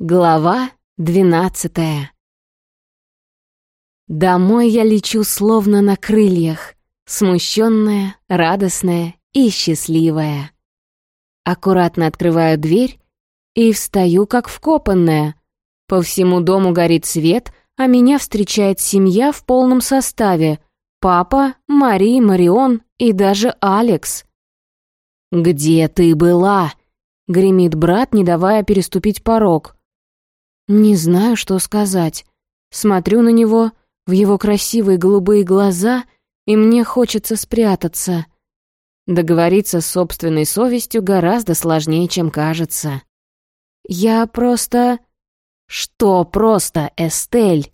Глава двенадцатая Домой я лечу словно на крыльях, смущенная, радостная и счастливая. Аккуратно открываю дверь и встаю как вкопанная. По всему дому горит свет, а меня встречает семья в полном составе. Папа, Мари, Марион и даже Алекс. «Где ты была?» — гремит брат, не давая переступить порог. Не знаю, что сказать. Смотрю на него, в его красивые голубые глаза, и мне хочется спрятаться. Договориться с собственной совестью гораздо сложнее, чем кажется. Я просто... Что просто, Эстель?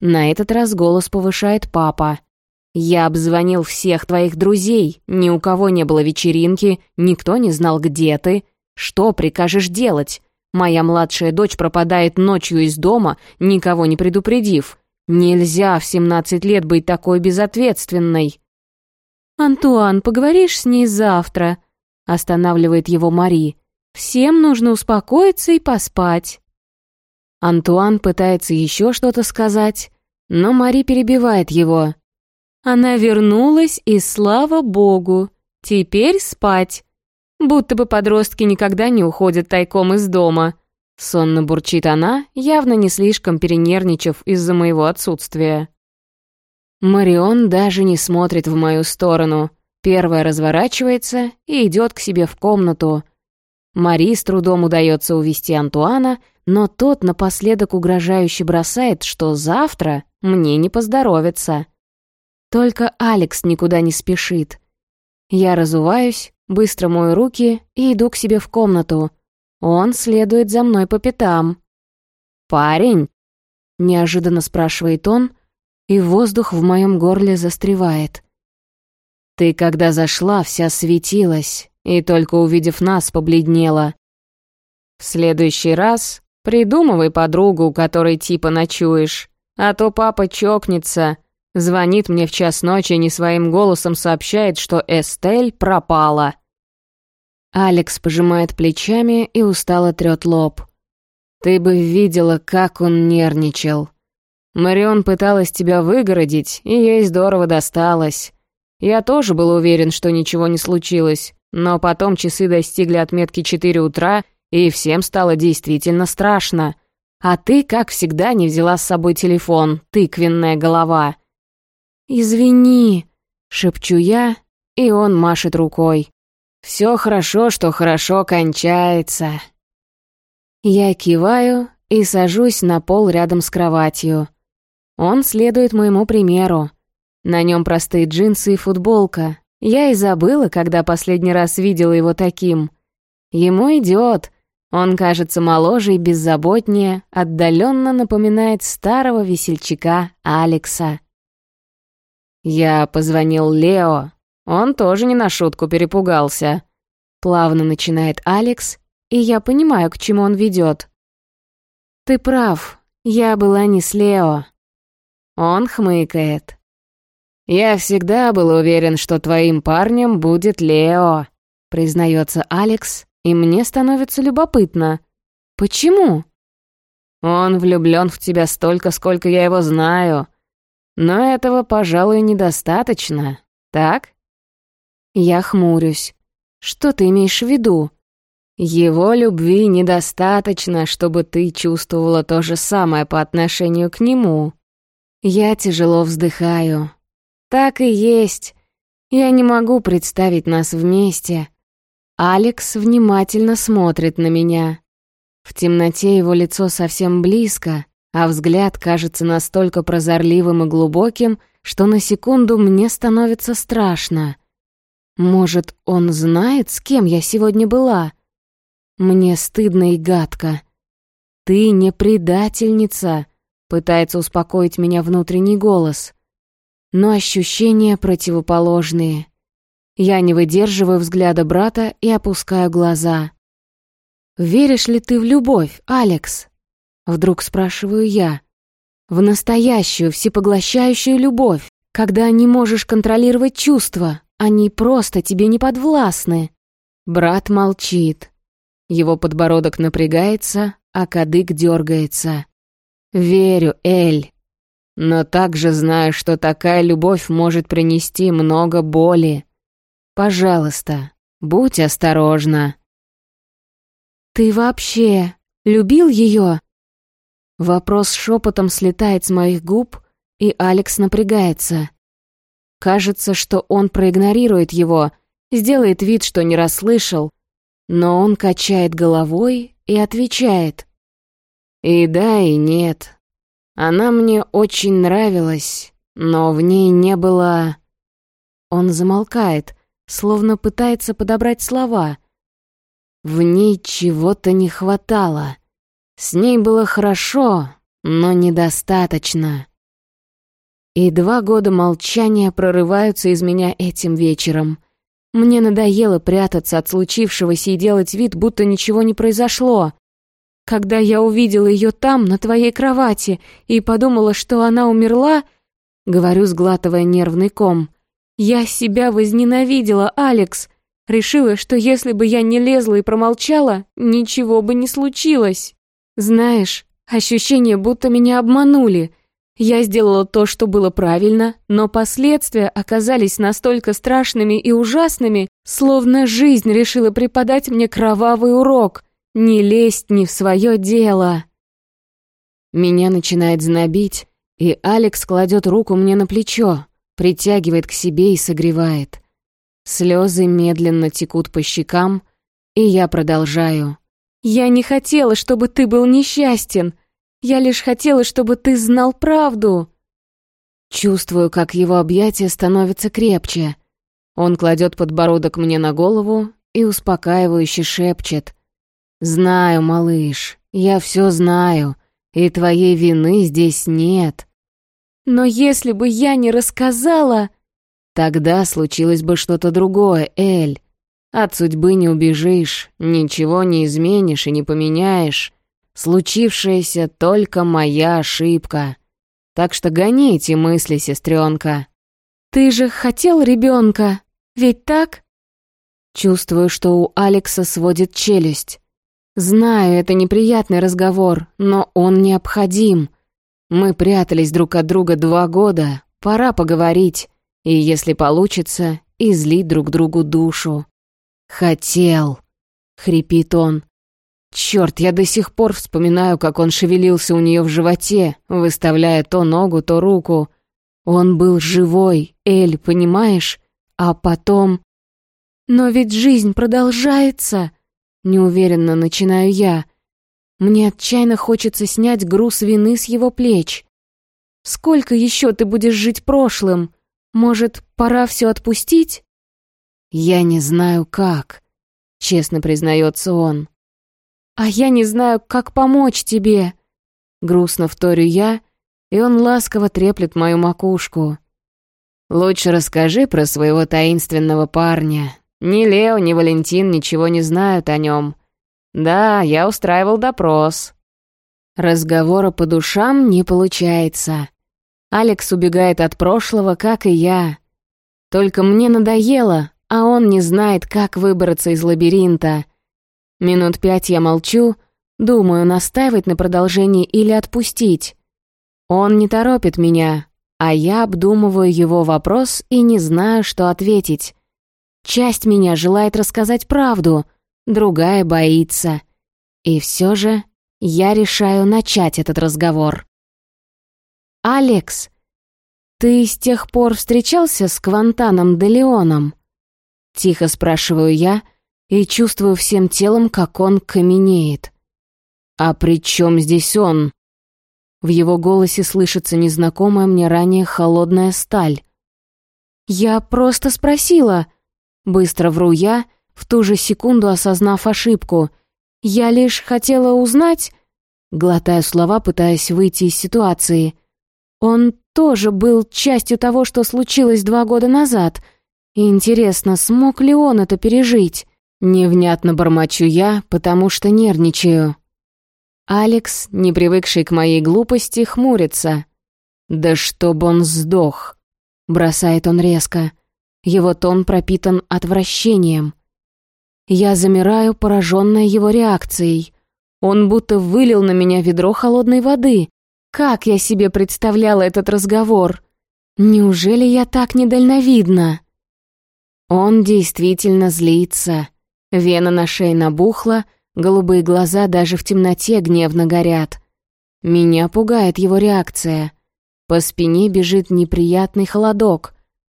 На этот раз голос повышает папа. «Я обзвонил всех твоих друзей, ни у кого не было вечеринки, никто не знал, где ты. Что прикажешь делать? Моя младшая дочь пропадает ночью из дома, никого не предупредив. Нельзя в 17 лет быть такой безответственной. «Антуан, поговоришь с ней завтра?» Останавливает его Мари. «Всем нужно успокоиться и поспать». Антуан пытается еще что-то сказать, но Мари перебивает его. Она вернулась, и слава богу. Теперь спать. Будто бы подростки никогда не уходят тайком из дома. Сонно бурчит она, явно не слишком перенервничав из-за моего отсутствия. Марион даже не смотрит в мою сторону. Первая разворачивается и идет к себе в комнату. Мари с трудом удается увести Антуана, но тот напоследок угрожающе бросает, что завтра мне не поздоровится. Только Алекс никуда не спешит. Я разуваюсь, Быстро мою руки и иду к себе в комнату. Он следует за мной по пятам. «Парень?» — неожиданно спрашивает он, и воздух в моем горле застревает. «Ты, когда зашла, вся светилась, и только увидев нас, побледнела. В следующий раз придумывай подругу, у которой типа ночуешь, а то папа чокнется, звонит мне в час ночи и не своим голосом сообщает, что Эстель пропала». Алекс пожимает плечами и устало трёт лоб. «Ты бы видела, как он нервничал. Марион пыталась тебя выгородить, и ей здорово досталось. Я тоже был уверен, что ничего не случилось, но потом часы достигли отметки 4 утра, и всем стало действительно страшно. А ты, как всегда, не взяла с собой телефон, тыквенная голова». «Извини», — шепчу я, и он машет рукой. Все хорошо, что хорошо кончается. Я киваю и сажусь на пол рядом с кроватью. Он следует моему примеру. На нем простые джинсы и футболка. Я и забыла, когда последний раз видела его таким. Ему идет. Он кажется моложе и беззаботнее, отдаленно напоминает старого весельчака Алекса. Я позвонил Лео, он тоже не на шутку перепугался. Плавно начинает Алекс, и я понимаю, к чему он ведет. Ты прав, я была не с Лео. Он хмыкает. Я всегда был уверен, что твоим парнем будет Лео, признается Алекс, и мне становится любопытно. Почему? Он влюблен в тебя столько, сколько я его знаю. Но этого, пожалуй, недостаточно, так? Я хмурюсь. Что ты имеешь в виду? Его любви недостаточно, чтобы ты чувствовала то же самое по отношению к нему. Я тяжело вздыхаю. Так и есть. Я не могу представить нас вместе. Алекс внимательно смотрит на меня. В темноте его лицо совсем близко, а взгляд кажется настолько прозорливым и глубоким, что на секунду мне становится страшно — может, он знает, с кем я сегодня была? Мне стыдно и гадко. Ты не предательница, пытается успокоить меня внутренний голос. Но ощущения противоположные. Я не выдерживаю взгляда брата и опускаю глаза. «Веришь ли ты в любовь, Алекс?» Вдруг спрашиваю я. «В настоящую, всепоглощающую любовь, когда не можешь контролировать чувства, они просто тебе не подвластны». Брат молчит. Его подбородок напрягается, а кадык дергается. Верю, Эль. Но также знаю, что такая любовь может принести много боли. Пожалуйста, будь осторожна. Ты вообще любил ее? Вопрос шепотом слетает с моих губ, и Алекс напрягается. Кажется, что он проигнорирует его, сделает вид, что не расслышал, но он качает головой и отвечает. И да, и нет. Она мне очень нравилась, но в ней не было... Он замолкает, словно пытается подобрать слова. В ней чего-то не хватало. С ней было хорошо, но недостаточно. И два года молчания прорываются из меня этим вечером. Мне надоело прятаться от случившегося и делать вид, будто ничего не произошло. Когда я увидела ее там, на твоей кровати, и подумала, что она умерла, говорю, сглатывая нервный ком, я себя возненавидела, Алекс. Решила, что если бы я не лезла и промолчала, ничего бы не случилось. Знаешь, ощущение, будто меня обманули — я сделала то, что было правильно, но последствия оказались настолько страшными и ужасными, словно жизнь решила преподать мне кровавый урок. Не лезть не в свое дело. Меня начинает знобить, и Алекс кладет руку мне на плечо, притягивает к себе и согревает. Слезы медленно текут по щекам, и я продолжаю. «Я не хотела, чтобы ты был несчастен. Я лишь хотела, чтобы ты знал правду». Чувствую, как его объятия становятся крепче. Он кладет подбородок мне на голову и успокаивающе шепчет. «Знаю, малыш, я все знаю, и твоей вины здесь нет». «Но если бы я не рассказала...» «Тогда случилось бы что-то другое, Эль. От судьбы не убежишь, ничего не изменишь и не поменяешь. Случившаяся только моя ошибка. Так что гони эти мысли, сестренка. Ты же хотел ребенка, ведь так? Чувствую, что у Алекса сводит челюсть. Знаю, это неприятный разговор, но он необходим. Мы прятались друг от друга два года, пора поговорить, и, если получится, излить друг другу душу. «Хотел», — хрипит он. Черт, я до сих пор вспоминаю, как он шевелился у нее в животе, выставляя то ногу, то руку. Он был живой, Эль, понимаешь? А потом... Но ведь жизнь продолжается, неуверенно начинаю я. Мне отчаянно хочется снять груз вины с его плеч. Сколько еще ты будешь жить прошлым? Может, пора все отпустить? Я не знаю как, честно признается он. «А я не знаю, как помочь тебе!» Грустно вторю я, и он ласково треплет мою макушку. «Лучше расскажи про своего таинственного парня. Ни Лео, ни Валентин ничего не знают о нем. Да, я устраивал допрос». Разговора по душам не получается. Алекс убегает от прошлого, как и я. Только мне надоело, а он не знает, как выбраться из лабиринта — Минут пять я молчу, думаю, настаивать на продолжении или отпустить. Он не торопит меня, а я обдумываю его вопрос и не знаю, что ответить. Часть меня желает рассказать правду, другая боится. И все же я решаю начать этот разговор. «Алекс, ты с тех пор встречался с Квантаном де Леоном?» Тихо спрашиваю я, — и чувствую всем телом, как он каменеет. «А при чем здесь он?» В его голосе слышится незнакомая мне ранее холодная сталь. «Я просто спросила». Быстро вру я, в ту же секунду осознав ошибку. «Я лишь хотела узнать...» Глотаю слова, пытаясь выйти из ситуации. «Он тоже был частью того, что случилось два года назад. Интересно, смог ли он это пережить?» Невнятно бормочу я, потому что нервничаю. Алекс, не привыкший к моей глупости, хмурится. «Да чтоб он сдох!» — бросает он резко. Его тон пропитан отвращением. Я замираю, пораженная его реакцией. Он будто вылил на меня ведро холодной воды. Как я себе представляла этот разговор? Неужели я так недальновидна? Он действительно злится. Вена на шее набухла, голубые глаза даже в темноте гневно горят. Меня пугает его реакция. По спине бежит неприятный холодок.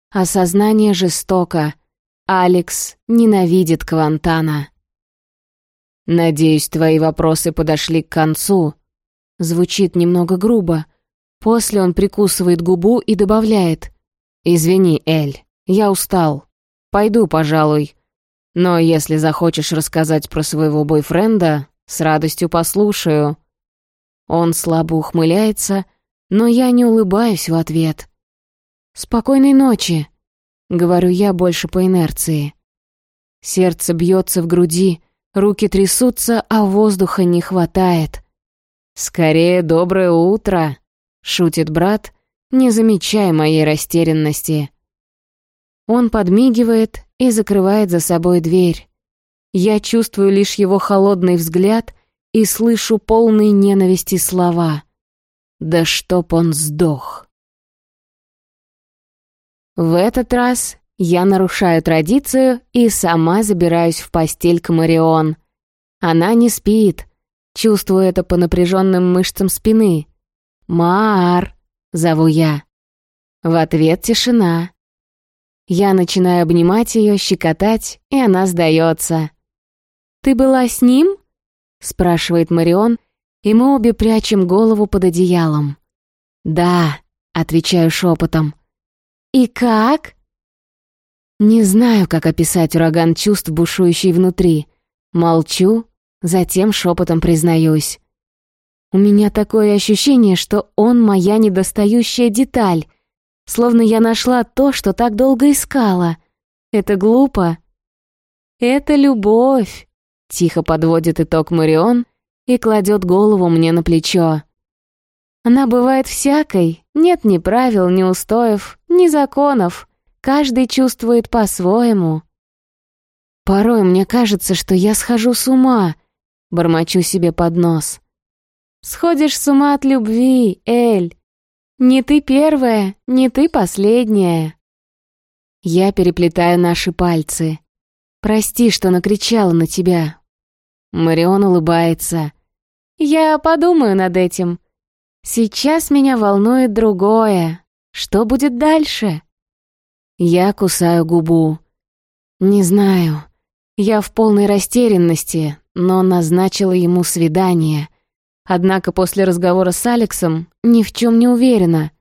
Осознание жестоко. Алекс ненавидит Квантана. «Надеюсь, твои вопросы подошли к концу». Звучит немного грубо. После он прикусывает губу и добавляет. «Извини, Эль, я устал. Пойду, пожалуй. Но если захочешь рассказать про своего бойфренда, с радостью послушаю». Он слабо ухмыляется, но я не улыбаюсь в ответ. «Спокойной ночи», — говорю я больше по инерции. Сердце бьется в груди, руки трясутся, а воздуха не хватает. «Скорее доброе утро», — шутит брат, не замечая моей растерянности. Он подмигивает и закрывает за собой дверь. Я чувствую лишь его холодный взгляд и слышу полные ненависти слова. Да чтоб он сдох. В этот раз я нарушаю традицию и сама забираюсь в постель к Марион. Она не спит. Чувствую это по напряженным мышцам спины. «Маар!» — зову я. В ответ тишина. Я начинаю обнимать ее, щекотать, и она сдается. «Ты была с ним?» — спрашивает Марион, и мы обе прячем голову под одеялом. «Да», — отвечаю шепотом. «И как?» Не знаю, как описать ураган чувств, бушующий внутри. Молчу, затем шепотом признаюсь. У меня такое ощущение, что он моя недостающая деталь, словно я нашла то, что так долго искала. Это глупо. Это любовь, тихо подводит итог Марион, и кладет голову мне на плечо. Она бывает всякой, нет ни правил, ни устоев, ни законов. Каждый чувствует по-своему. Порой мне кажется, что я схожу с ума, бормочу себе под нос. Сходишь с ума от любви, Эль. Не ты первая, не ты последняя. Я переплетаю наши пальцы. Прости, что накричала на тебя, Марион улыбается. «Я подумаю над этим. Сейчас меня волнует другое. Что будет дальше?» Я кусаю губу. «Не знаю. Я в полной растерянности, но назначила ему свидание. Однако после разговора с Алексом ни в чем не уверена».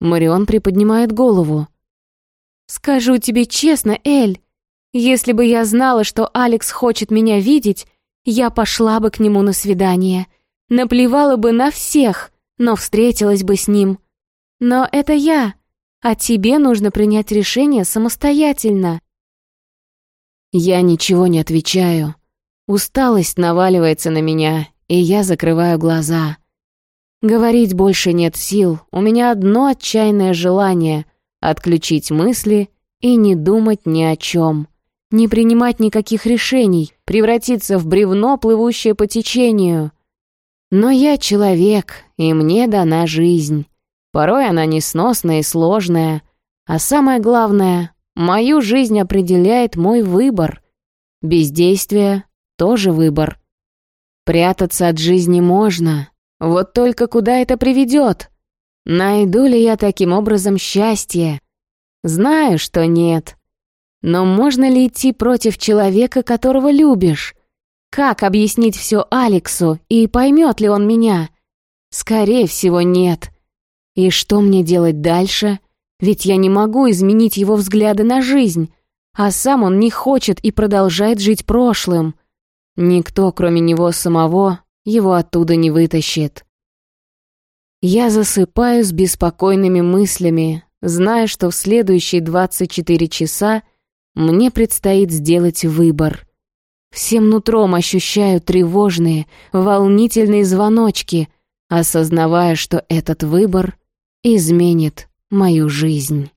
Марион приподнимает голову. «Скажу тебе честно, Эль, если бы я знала, что Алекс хочет меня видеть, я пошла бы к нему на свидание, наплевала бы на всех, но встретилась бы с ним. Но это я, а тебе нужно принять решение самостоятельно. Я ничего не отвечаю. Усталость наваливается на меня, и я закрываю глаза. Говорить больше нет сил, у меня одно отчаянное желание — отключить мысли и не думать ни о чем не принимать никаких решений, превратиться в бревно, плывущее по течению. Но я человек, и мне дана жизнь. Порой она несносная и сложная, а самое главное, мою жизнь определяет мой выбор. Бездействие — тоже выбор. Прятаться от жизни можно, вот только куда это приведет? Найду ли я таким образом счастье? Знаю, что нет. Но можно ли идти против человека, которого любишь? Как объяснить все Алексу, и поймет ли он меня? Скорее всего, нет. И что мне делать дальше? Ведь я не могу изменить его взгляды на жизнь, а сам он не хочет и продолжает жить прошлым. Никто, кроме него самого, его оттуда не вытащит. Я засыпаю с беспокойными мыслями, зная, что в следующие 24 часа мне предстоит сделать выбор. Всем нутром ощущаю тревожные, волнительные звоночки, осознавая, что этот выбор изменит мою жизнь.